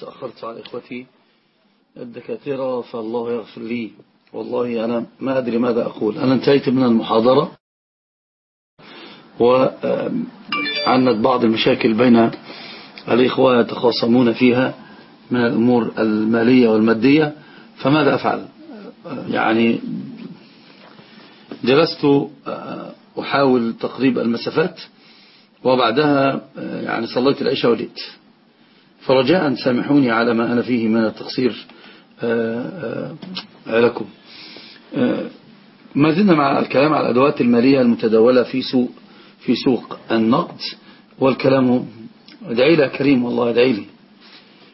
تأخرت على إخوتي. الدكاترة فالله يغفر لي. والله أنا ما أدري ماذا أقول. أنا انتهيت من المحاضرة. وعنت بعض المشاكل بين الإخوة يتخاصمون فيها من الأمور المالية والمادية. فماذا أفعل؟ يعني جلست أحاول تقريب المسافات. وبعدها يعني صليت العشاء وليت فرجاء سامحوني على ما أنا فيه من التقصير لكم ما زلنا مع الكلام على الأدوات المالية المتداولة في سوق في سوق النقد والكلام ادعي لي كريم والله ادعي لي.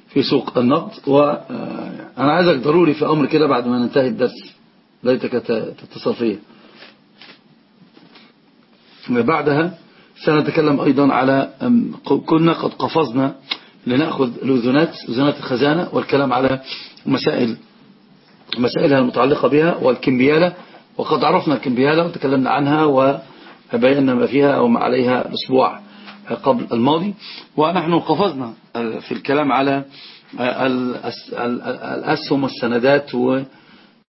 في سوق النقد وأنا عايزك ضروري في أمر كده بعد ما ننتهي الدرس. ليتك تتصل فيه بعدها سنتكلم أيضا على كنا قد قفزنا لنأخذ الأذنات أذنات الخزانة والكلام على مسائل مسائلها المتعلقة بها والكمبيالة. وقد عرفنا الكمبيالة وتكلمنا عنها وبينا ما فيها أو ما عليها الأسبوع قبل الماضي. ونحن قفزنا في الكلام على الأسهم والسندات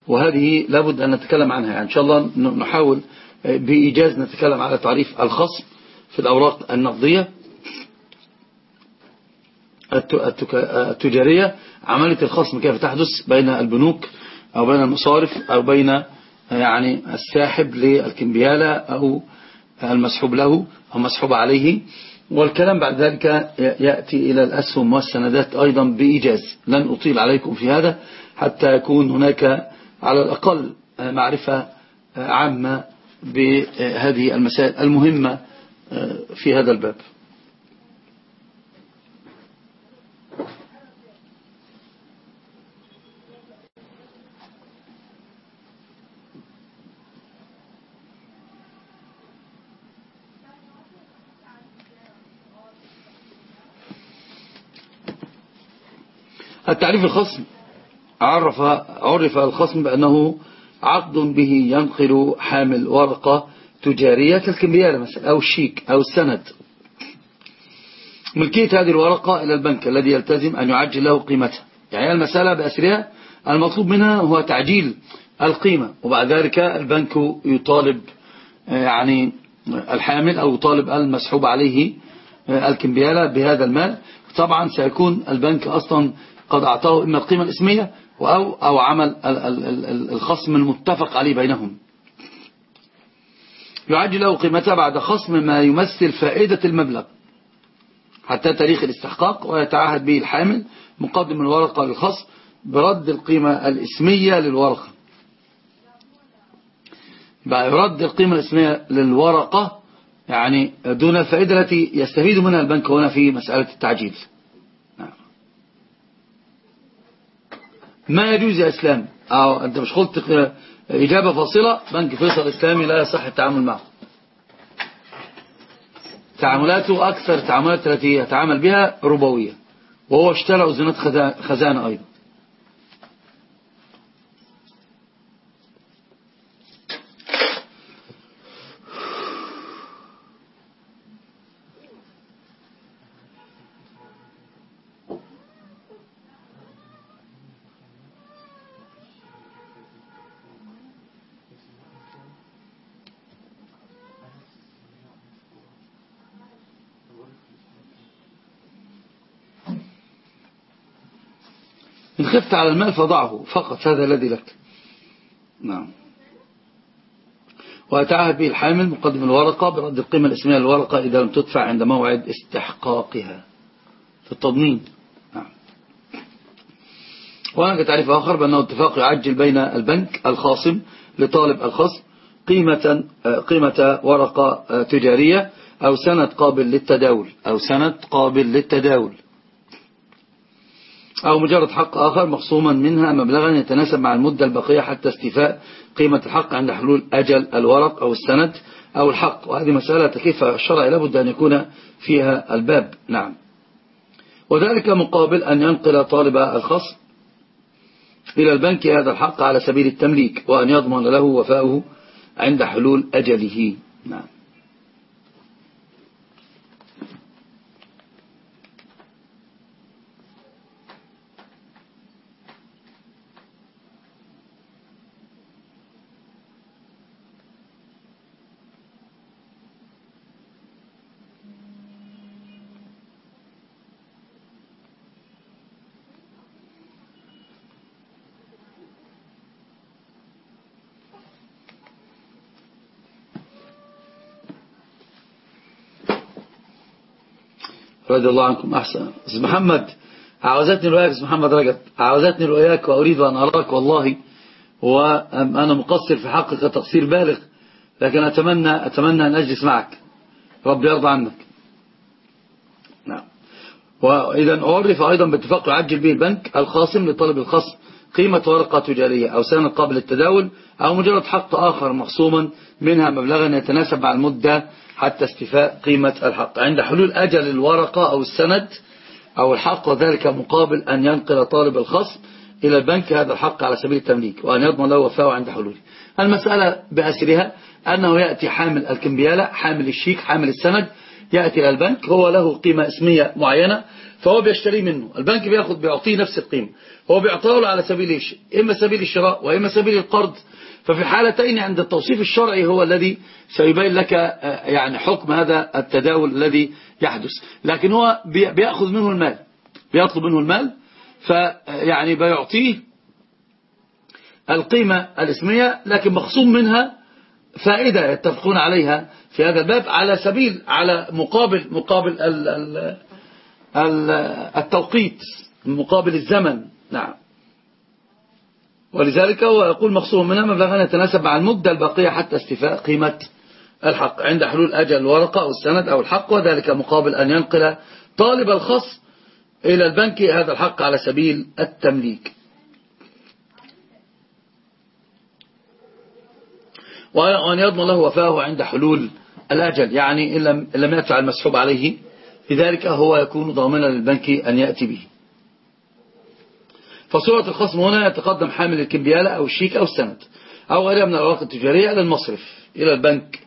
وهذه لابد أن نتكلم عنها. يعني إن شاء الله نحاول بإيجاز نتكلم على تعريف الخصم في الأوراق النقدية. التجارية عملية الخصم كيف تحدث بين البنوك أو بين المصارف أو بين يعني الساحب للكمبيالة أو المسحوب له أو مسحوب عليه. والكلام بعد ذلك يأتي إلى الأسهم والسندات أيضا بإيجاز. لن أطيل عليكم في هذا حتى يكون هناك على الأقل معرفة عامة بهذه المسائل المهمة في هذا الباب. التعريف الخصم. عرف عرف الخصم بأنه عقد به ينقل حامل ورقة تجارية كالكمبيالة مثلا أو الشيك أو السند ملكية هذه الورقة إلى البنك الذي يلتزم أن يعجل له قيمتها. يعني المسألة بأسرها المطلوب منها هو تعجيل القيمة وبعد ذلك البنك يطالب يعني الحامل أو يطالب المسحوب عليه الكمبيالة بهذا المال. طبعا سيكون البنك أصلا قد أعطاه إما القيمة الإسمية أو, أو عمل الخصم المتفق عليه بينهم. يعجل له قيمتها بعد خصم ما يمثل فائدة المبلغ حتى تاريخ الاستحقاق ويتعهد به الحامل مقدم الورقة للخصم برد القيمة الإسمية للورقة. يرد القيمة الإسمية للورقة يعني دون الفائدة التي يستفيد منها البنك هنا في مسألة التعجيل. ما يجوز يا إسلام. أو أنت مش قلت إجابة فاصلة بنك فيصل الإسلامي لا يصح التعامل معه. تعاملاته أكثر التعاملات التي يتعامل بها ربوية. وهو اشترى أذنات خزانة أيضا. إن خفت على المال فضعه فقط هذا الذي لك. نعم. ويتعهد به الحامل مقدم الورقة برد القيمة الاسمية للورقة إذا لم تدفع عند موعد استحقاقها. في التضمين. نعم. وهناك تعريف آخر بأنه اتفاق يعجل بين البنك الخاصم لطالب الخصم قيمة, قيمة ورقة تجارية أو سند قابل للتداول أو سند قابل للتداول. أو مجرد حق آخر مخصوما منها مبلغا يتناسب مع المدة البقية حتى استيفاء قيمة الحق عند حلول أجل الورق أو السند أو الحق. وهذه مسألة كيف الشرع لابد أن يكون فيها الباب. نعم. وذلك مقابل أن ينقل طالب الخصم إلى البنك هذا الحق على سبيل التمليك وأن يضمن له وفاؤه عند حلول أجله. نعم. رضي الله عنكم أحسن. أستاذ محمد عاوزتني رؤياك أستاذ محمد رجب عاوزتني رؤياك وأريد أن أراك والله وأنا مقصر في حقك تقصير بالغ لكن أتمنى, أتمنى أن أجلس معك. رب يرضى عنك. نعم. وإذا أعرف أيضا باتفاق يعجل به البنك الخاصم لطلب الخصم قيمة ورقة تجارية أو سنة قبل التداول أو مجرد حق آخر مخصوما منها مبلغا يتناسب مع المدة حتى استيفاء قيمة الحق. عند حلول أجل الورقة أو السند أو الحق وذلك مقابل أن ينقل طالب الخصم إلى البنك هذا الحق على سبيل التمليك وأن يضمن له وفاءه عند حلوله. المسألة بأسرها أنه يأتي حامل الكمبيالة حامل الشيك حامل السند يأتي إلى البنك هو له قيمة اسمية معينة فهو بيشتري منه. البنك بياخد بيعطيه نفس القيمة هو بيعطاه على سبيل إما سبيل الشراء وإما سبيل القرض. ففي حالتين عند التوصيف الشرعي هو الذي سيبين لك آه، يعني حكم هذا التداول الذي يحدث. لكن هو بيأخذ منه المال. بيطلب منه المال فيعني بيعطيه القيمة الاسمية لكن مخصوم منها فائدة يتفقون عليها في هذا الباب على سبيل على مقابل مقابل التوقيت مقابل الزمن. نعم. ولذلك هو يقول مخصوم منها مبلغا يتناسب مع المدة الباقية حتى استيفاء قيمة الحق. عند حلول أجل الورقة أو السند أو الحق وذلك مقابل أن ينقل طالب الخص إلى البنك هذا الحق على سبيل التمليك. وأن يضمن له وفاه عند حلول الأجل يعني إن لم يدفع المسحوب عليه لذلك هو يكون ضامنا للبنك أن يأتي به. فصورة الخصم هنا يتقدم حامل الكمبيالة أو الشيك أو السند أو غيرها من الأوراق التجارية إلى المصرف إلى البنك.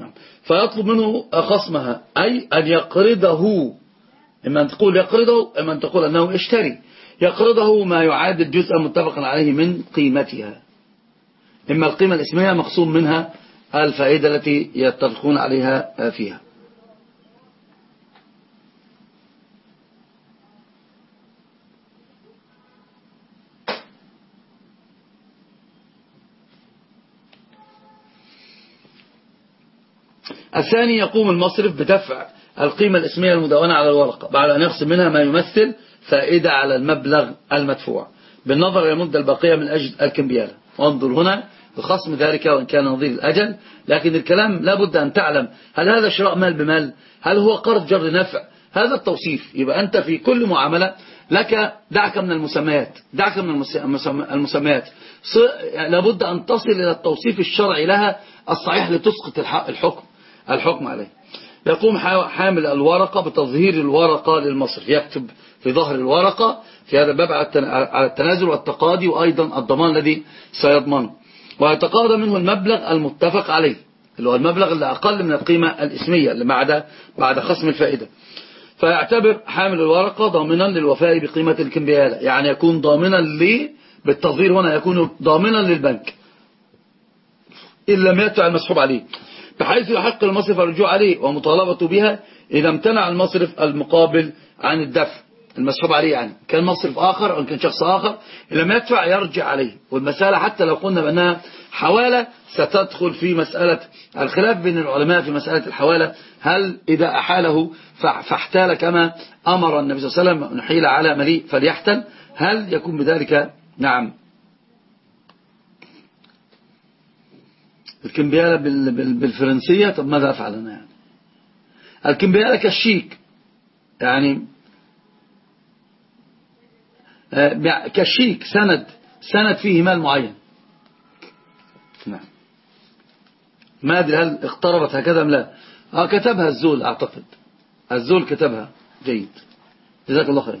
نعم. فيطلب منه خصمها أي أن يقرضه إما أن تقول يقرضه إما أن تقول أنه اشتري يقرضه ما يعادل جزءا متفقا عليه من قيمتها. إما القيمة الإسمية مقصوم منها الفائدة التي يتفقون عليها فيها. الثاني يقوم المصرف بدفع القيمة الاسمية المدونة على الورقة بعد أن يخصم منها ما يمثل فائدة على المبلغ المدفوع. بالنظر إلى المدة الباقية من أجل الكمبيالة. وانظر هنا بخصم ذلك وإن كان نظير الأجل. لكن الكلام لابد أن تعلم هل هذا شراء مال بمال؟ هل هو قرض جر نفع؟ هذا التوصيف. يبقى أنت في كل معاملة لك دعك من المسميات. دعك من المسميات. لابد أن تصل إلى التوصيف الشرعي لها الصحيح لتسقط الحكم. الحكم عليه. يقوم حامل الورقة بتظهير الورقة للمصرف يكتب في ظهر الورقة في هذا الباب على التنازل والتقاضي وأيضا الضمان الذي سيضمنه. ويتقاضى منه المبلغ المتفق عليه اللي هو المبلغ اللي أقل من القيمة الإسمية اللي بعد بعد خصم الفائدة. فيعتبر حامل الورقة ضامنا للوفاء بقيمة الكمبيالة يعني يكون ضامنا لي بالتظهير هنا يكون ضامنا للبنك. إن لم يدفع المسحوب عليه. بحيث يحق المصرف الرجوع عليه ومطالبته بها إذا امتنع المصرف المقابل عن الدفع المسحوب عليه يعني كان مصرف آخر أو كان شخص آخر لم يدفع يرجع عليه. والمسألة حتى لو قلنا بأنها حوالة ستدخل في مسألة الخلاف بين العلماء في مسألة الحوالة. هل إذا أحاله فاحتال كما أمر النبي صلى الله عليه وسلم نحيل على مليء فليحتل؟ هل يكون بذلك؟ نعم. الكمبيالة بالفرنسية طب ماذا أفعل أنا يعني؟ الكمبيالة كالشيك يعني آه، كالشيك سند سند فيه مال معين. نعم. ما أدري هل اقتربت هكذا أم لا. آه كتبها الزول أعتقد. الزول كتبها. جيد. جزاك الله خير.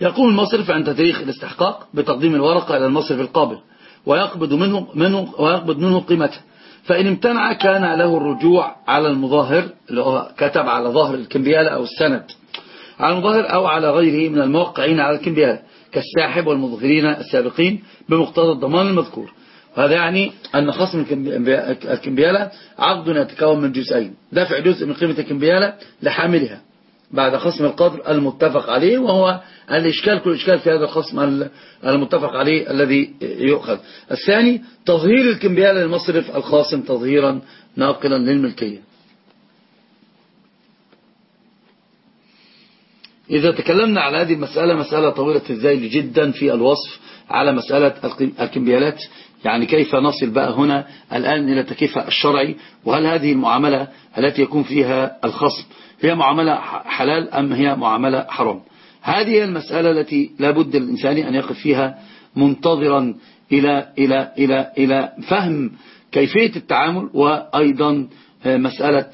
يقوم المصرف عند تاريخ الاستحقاق بتقديم الورقة إلى المصرف القابل ويقبض منه, منه, ويقبض منه قيمته. فإن امتنع كان له الرجوع على المظاهر اللي هو كتب على ظهر الكمبيالة أو السند. على المظاهر أو على غيره من الموقعين على الكمبيالة كالساحب والمظهرين السابقين بمقتضى الضمان المذكور. وهذا يعني أن خصم الكمبيالة عقد يتكون من جزئين. دفع جزء من قيمة الكمبيالة لحاملها. بعد خصم القدر المتفق عليه وهو الإشكال كل إشكال في هذا الخصم المتفق عليه الذي يؤخذ. الثاني تظهير الكمبيالة للمصرف الخاصم تظهيرا ناقلا للملكية. إذا تكلمنا على هذه المسألة مسألة طويلة الذيل جدا في الوصف على مسألة الكمبيالات. يعني كيف نصل بقى هنا الآن إلى التكييف الشرعي؟ وهل هذه المعاملة التي يكون فيها الخصم هي معاملة حلال أم هي معاملة حرام. هذه المسألة التي لا بد للإنسان أن يقف فيها منتظرا إلى, إلى, إلى, إلى فهم كيفية التعامل وأيضا مسألة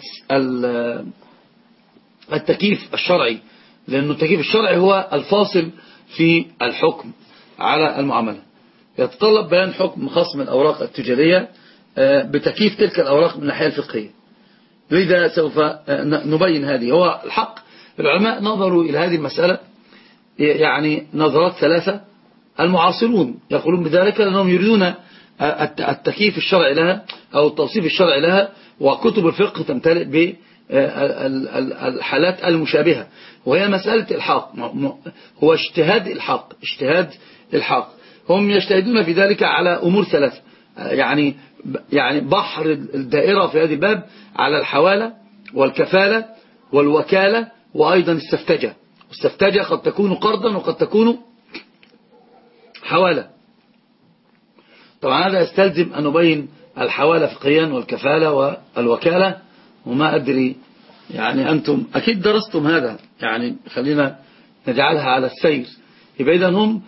التكييف الشرعي. لأن التكييف الشرعي هو الفاصل في الحكم على المعاملة. يتطلب بيان حكم خصم الأوراق التجارية آه، بتكييف تلك الأوراق من الناحية الفقهية. لذا سوف آه، نبين هذه. هو الحق. العلماء نظروا إلى هذه المسألة يعني نظرات ثلاثة. المعاصرون يقولون بذلك لأنهم يريدون آه، التكييف الشرعي لها أو التوصيف الشرعي لها وكتب الفقه تمتلئ بالحالات المشابهة. وهي مسألة الحق هو اجتهاد الحق اجتهاد الحق هم يجتهدون في ذلك على أمور ثلاثة. يعني يعني بحر الدائرة في هذه الباب على الحوالة والكفالة والوكالة وأيضا السفتجة. السفتجة قد تكون قرضا وقد تكون حوالة. طبعا هذا يستلزم أن نبين الحوالة فقهيا والكفالة والوكالة وما أدري يعني أنتم أكيد درستم هذا يعني خلينا نجعلها على السير. يبقى إذا هم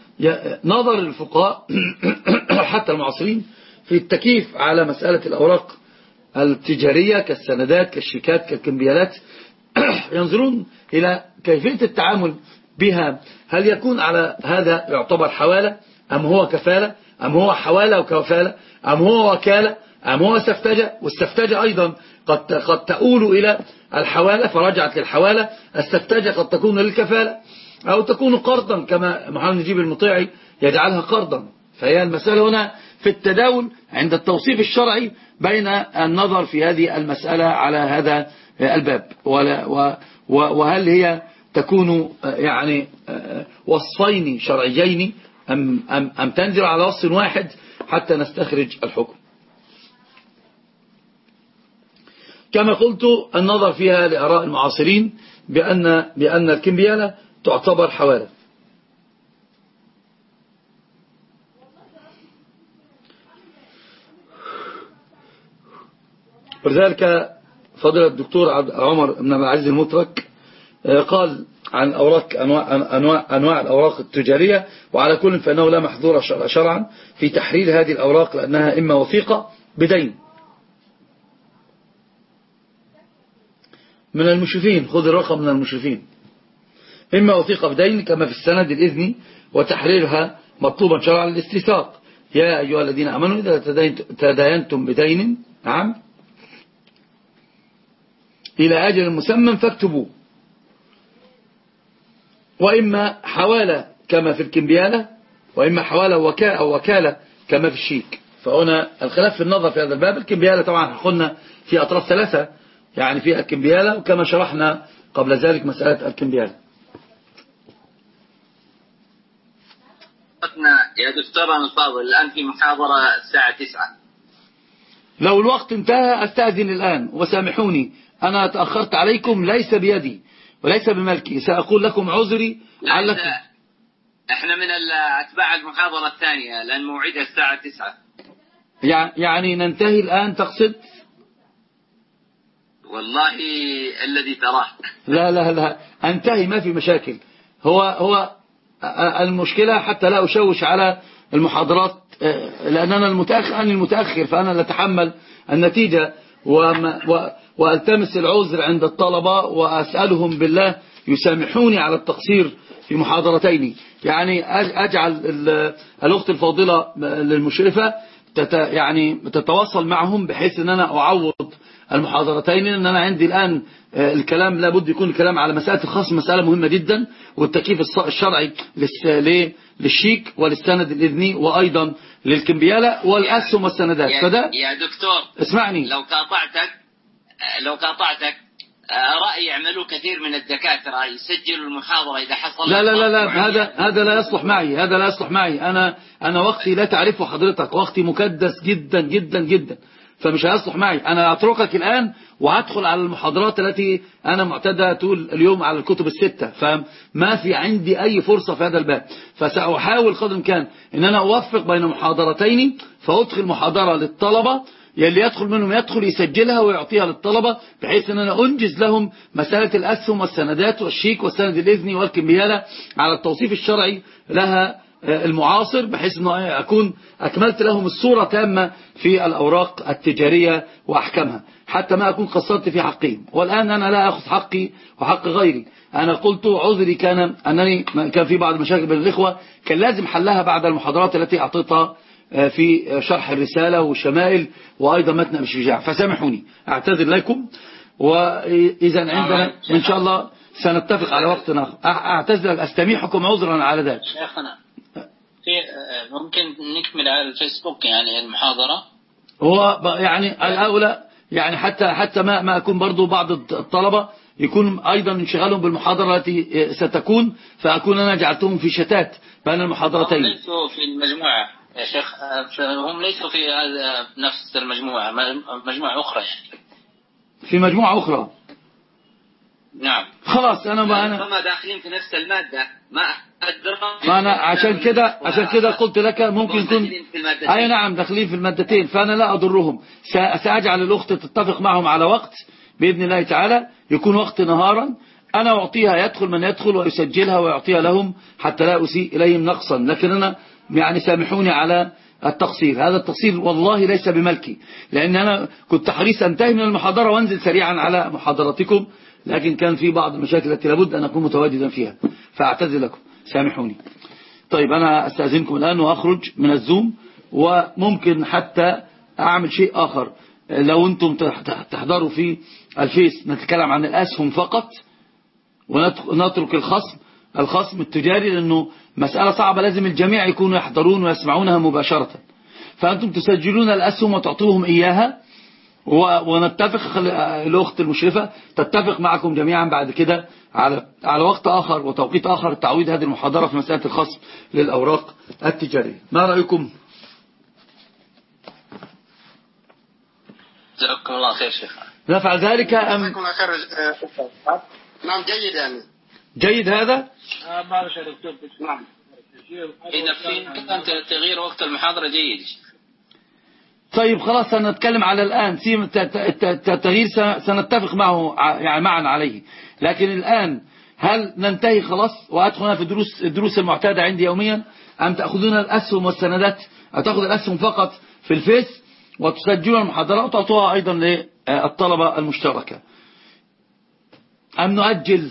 نظر الفقهاء حتى المعاصرين في التكييف على مسألة الأوراق التجارية كالسندات كالشيكات كالكمبيالات. ينظرون إلى كيفية التعامل بها. هل يكون على هذا يعتبر حوالة؟ أم هو كفالة؟ أم هو حوالة وكفالة؟ أم هو وكالة؟ أم هو سفتجة؟ والسفتجة أيضا قد قد تؤول إلى الحوالة فرجعت للحوالة. السفتجة قد تكون للكفالة أو تكون قرضا كما محمد نجيب المطيعي يجعلها قرضا. فهي المسألة هنا في التداول عند التوصيف الشرعي بين النظر في هذه المسألة على هذا الباب. وهل هي تكون يعني وصفين شرعيين أم, أم, أم تنزل على وصف واحد حتى نستخرج الحكم؟ كما قلت النظر فيها لأراء المعاصرين بأن, بأن الكمبيالة تعتبر حوالة ولذلك فضل الدكتور عمر بن العزيز المترك آه، قال عن أوراق أنواع, أنواع, أنواع الأوراق التجارية وعلى كل فإنه لا محظور شرعا في تحرير هذه الأوراق لأنها إما وثيقة بدين. من المشرفين خذ الرقم من المشرفين. إما وثيقة بدين كما في السند الإذني وتحريرها مطلوبا شرعا للاستيثاق. يا أيها الذين أمنوا إذا تداينتم بدين نعم إلى أجل مسمى فاكتبوا وإما حوالة كما في الكمبيالة وإما حوالة وكالة أو وكالة كما في الشيك. فهنا الخلاف في النظر في هذا الباب. الكمبيالة طبعا قلنا في أطراف ثلاثة يعني في الكمبيالة وكما شرحنا قبل ذلك مسألة الكمبيالة يا دكتور الفاضل الآن في محاضرة الساعة 9 لو الوقت انتهى أستأذن الآن وسامحوني. أنا تأخرت عليكم ليس بيدي وليس بملكي. سأقول لكم عذري لعلكم إحنا من أتباع المحاضرة الثانية لأن موعدها الساعة 9 يعني ننتهي الآن تقصد؟ والله الذي تراه. لا لا لا. أنتهي ما في مشاكل. هو هو المشكلة حتى لا أشوش على المحاضرات لأننا المتأخر أنا المتأخر فأنا أتحمل النتيجة. وألتمس العذر عند الطلبة وأسألهم بالله يسامحوني على التقصير في محاضرتين. يعني أجعل الأخت الفاضلة للمشرفة يعني تتواصل معهم بحيث أن أنا أعوض المحاضرتين. أن أنا عندي الآن آه، الكلام لابد يكون الكلام على مسألة الخاص مسألة مهمة جدا والتكييف الشرعي للشيك وللسند الإذني وأيضا للكمبيالة والأسهم والسندات فده يا دكتور اسمعني. لو قاطعتك لو قاطعتك رأي يعملوا كثير من الدكاترة يسجلوا المحاضرة إذا حصل لا لا لا, لا هذا هذا لا يصلح معي هذا لا يصلح معي. أنا أنا وقتي لا تعرفه حضرتك وقتي مكدس جدا جدا جدا. فمش هيصلح معي. أنا أتركك الآن وهدخل على المحاضرات التي أنا معتادة طول اليوم على الكتب الستة. فما في عندي أي فرصة في هذا الباب. فسأحاول قدر كان أن أنا أوفق بين محاضرتين فأدخل محاضرة للطلبة يلي يدخل منهم يدخل يسجلها ويعطيها للطلبة بحيث أن أنا أنجز لهم مسألة الأسهم والسندات والشيك والسند الإذني والكمبيالة على التوصيف الشرعي لها المعاصر بحيث أنه أكون أكملت لهم الصورة تامة في الأوراق التجارية وأحكامها حتى ما أكون قصرت في حقهم والآن أنا لا أخذ حقي وحق غيري. أنا قلت عذري كان أنني كان في بعض المشاكل بين الإخوة كان لازم حلها بعد المحاضرات التي أعطيتها في شرح الرسالة والشمائل وأيضا متن أبي شجاع فسامحوني. أعتذر لكم. وإذا عندنا إن شاء الله سنتفق على وقت آخر. أعتذر أستميحكم عذرا على ذلك. ممكن نكمل على الفيسبوك يعني المحاضرة؟ هو يعني الأولى يعني حتى حتى ما ما أكون برضو بعض الطلبة يكون أيضا انشغالهم بالمحاضرة التي ستكون فأكون أنا جعلتهم في شتات بين المحاضرتين. ليسوا في المجموعة يا شيخ. هم ليسوا في نفس المجموعة مجموعة أخرى يعني. في مجموعة أخرى. نعم. خلاص أنا ما أنا هم داخلين في نفس المادة. ما ما أنا عشان كده عشان كده قلت لك ممكن يكون. أي نعم داخلين في المادتين. فأنا لا أضرهم. سأ- سأجعل الأخت تتفق معهم على وقت. بإذن الله تعالى يكون وقت نهارا. أنا أعطيها يدخل من يدخل ويسجلها ويعطيها لهم حتى لا أسيء إليهم نقصا. لكن أنا يعني سامحوني على التقصير. هذا التقصير والله ليس بملكي. لأن أنا كنت حريص أنتهي من المحاضرة وأنزل سريعا على محاضرتكم. لكن كان في بعض المشاكل التي لابد أن أكون متواجدا فيها. فأعتذر لكم. سامحوني. طيب أنا أستأذنكم الآن وأخرج من الزوم وممكن حتى أعمل شيء آخر. لو أنتم تح- تحضروا في الفيس نتكلم عن الأسهم فقط ونترك الخصم الخصم التجاري لأنه مسألة صعبة. لازم الجميع يكونوا يحضرون ويسمعونها مباشرة. فأنتم تسجلون الأسهم وتعطوهم إياها. ونتفق الأخت المشرفة تتفق معكم جميعا بعد كده على على وقت آخر وتوقيت آخر تعويض هذه المحاضرة في مسألة الخصم للأوراق التجارية. ما رأيكم؟ جزاكم الله خير شيخ. نفعل ذلك أم جزاكم الله خير آه، نعم جيد يعني. جيد هذا؟ نعم. إذا في إمكان تغيير وقت المحاضرة جيد. طيب خلاص سنتكلم على الآن. سيم- ت- ت- ت- التغيير سنتفق معه يعني معا عليه. لكن الآن هل ننتهي خلاص وأدخل في الدروس الدروس المعتادة عندي يوميا؟ أم تأخذون الأسهم والسندات؟ أو تأخذ الأسهم فقط في الفيس وتسجلون المحاضرات وتعطوها أيضا للطلبة المشتركة. أم نؤجل؟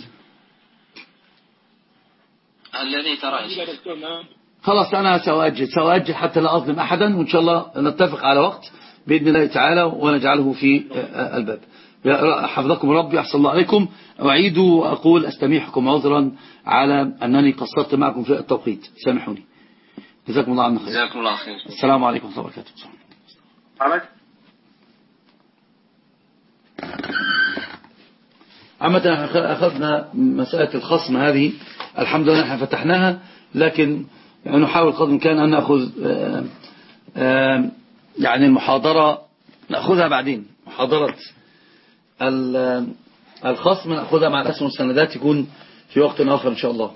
الذي ترى. خلاص أنا سأؤجل سأؤجل حتى لا أظلم أحدا وإن شاء الله نتفق على وقت بإذن الله تعالى ونجعله في آه، الباب. يا- حفظكم ربي أحسن الله عليكم. أعيد وأقول أستميحكم عذرا على أنني قصرت معكم في التوقيت. سامحوني. جزاكم الله عنا خير. جزاكم الله خير. السلام عليكم ورحمة الله وبركاته. عامة أخذنا مسألة الخصم هذه الحمد لله إحنا فتحناها لكن يعني نحاول قدر الإمكان أن نأخذ آه، آه، يعني المحاضرة نأخذها بعدين. محاضرة ال- الخصم نأخذها مع الأسهم والسندات يكون في وقت آخر إن شاء الله.